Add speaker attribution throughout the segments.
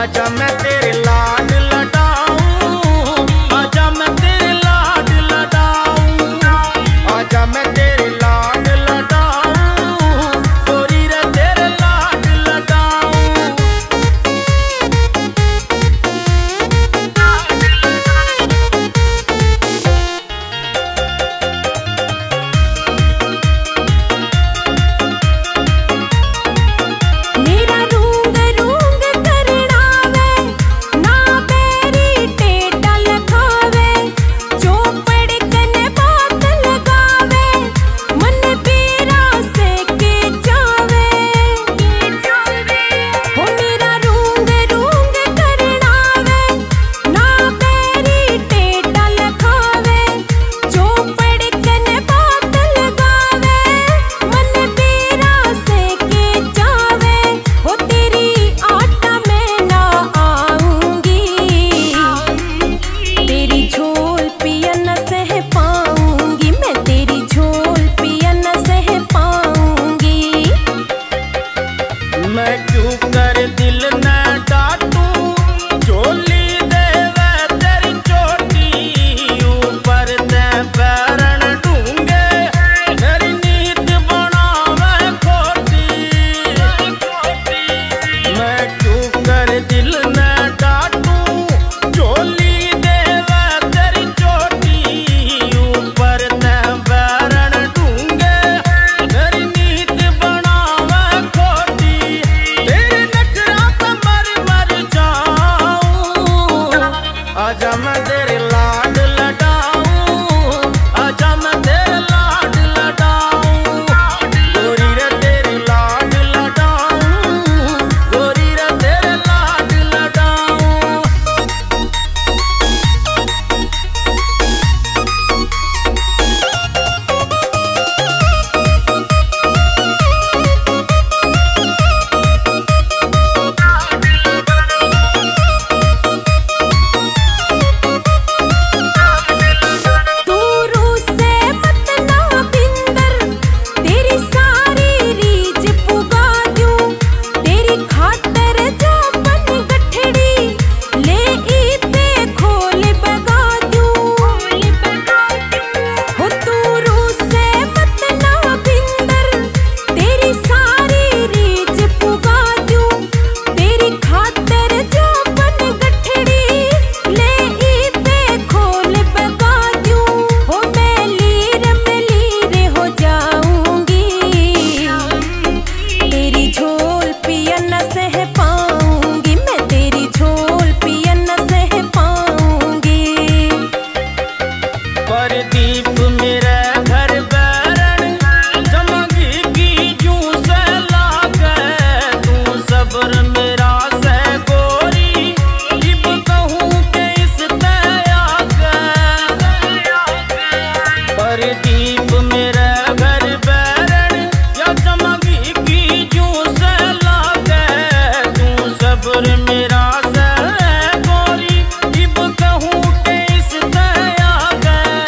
Speaker 1: आजा मैं तेरे ला चुप कर घर दीप मेरा घर बैरण या चमगी की जू से लागे। तू मेरा से गोरी दीप कहूँ के इस दया गए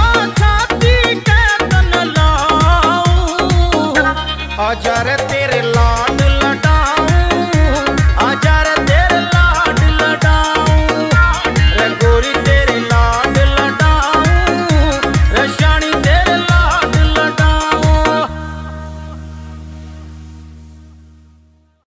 Speaker 1: आछाती के तन लाऊं। हज़ार तेरे लाड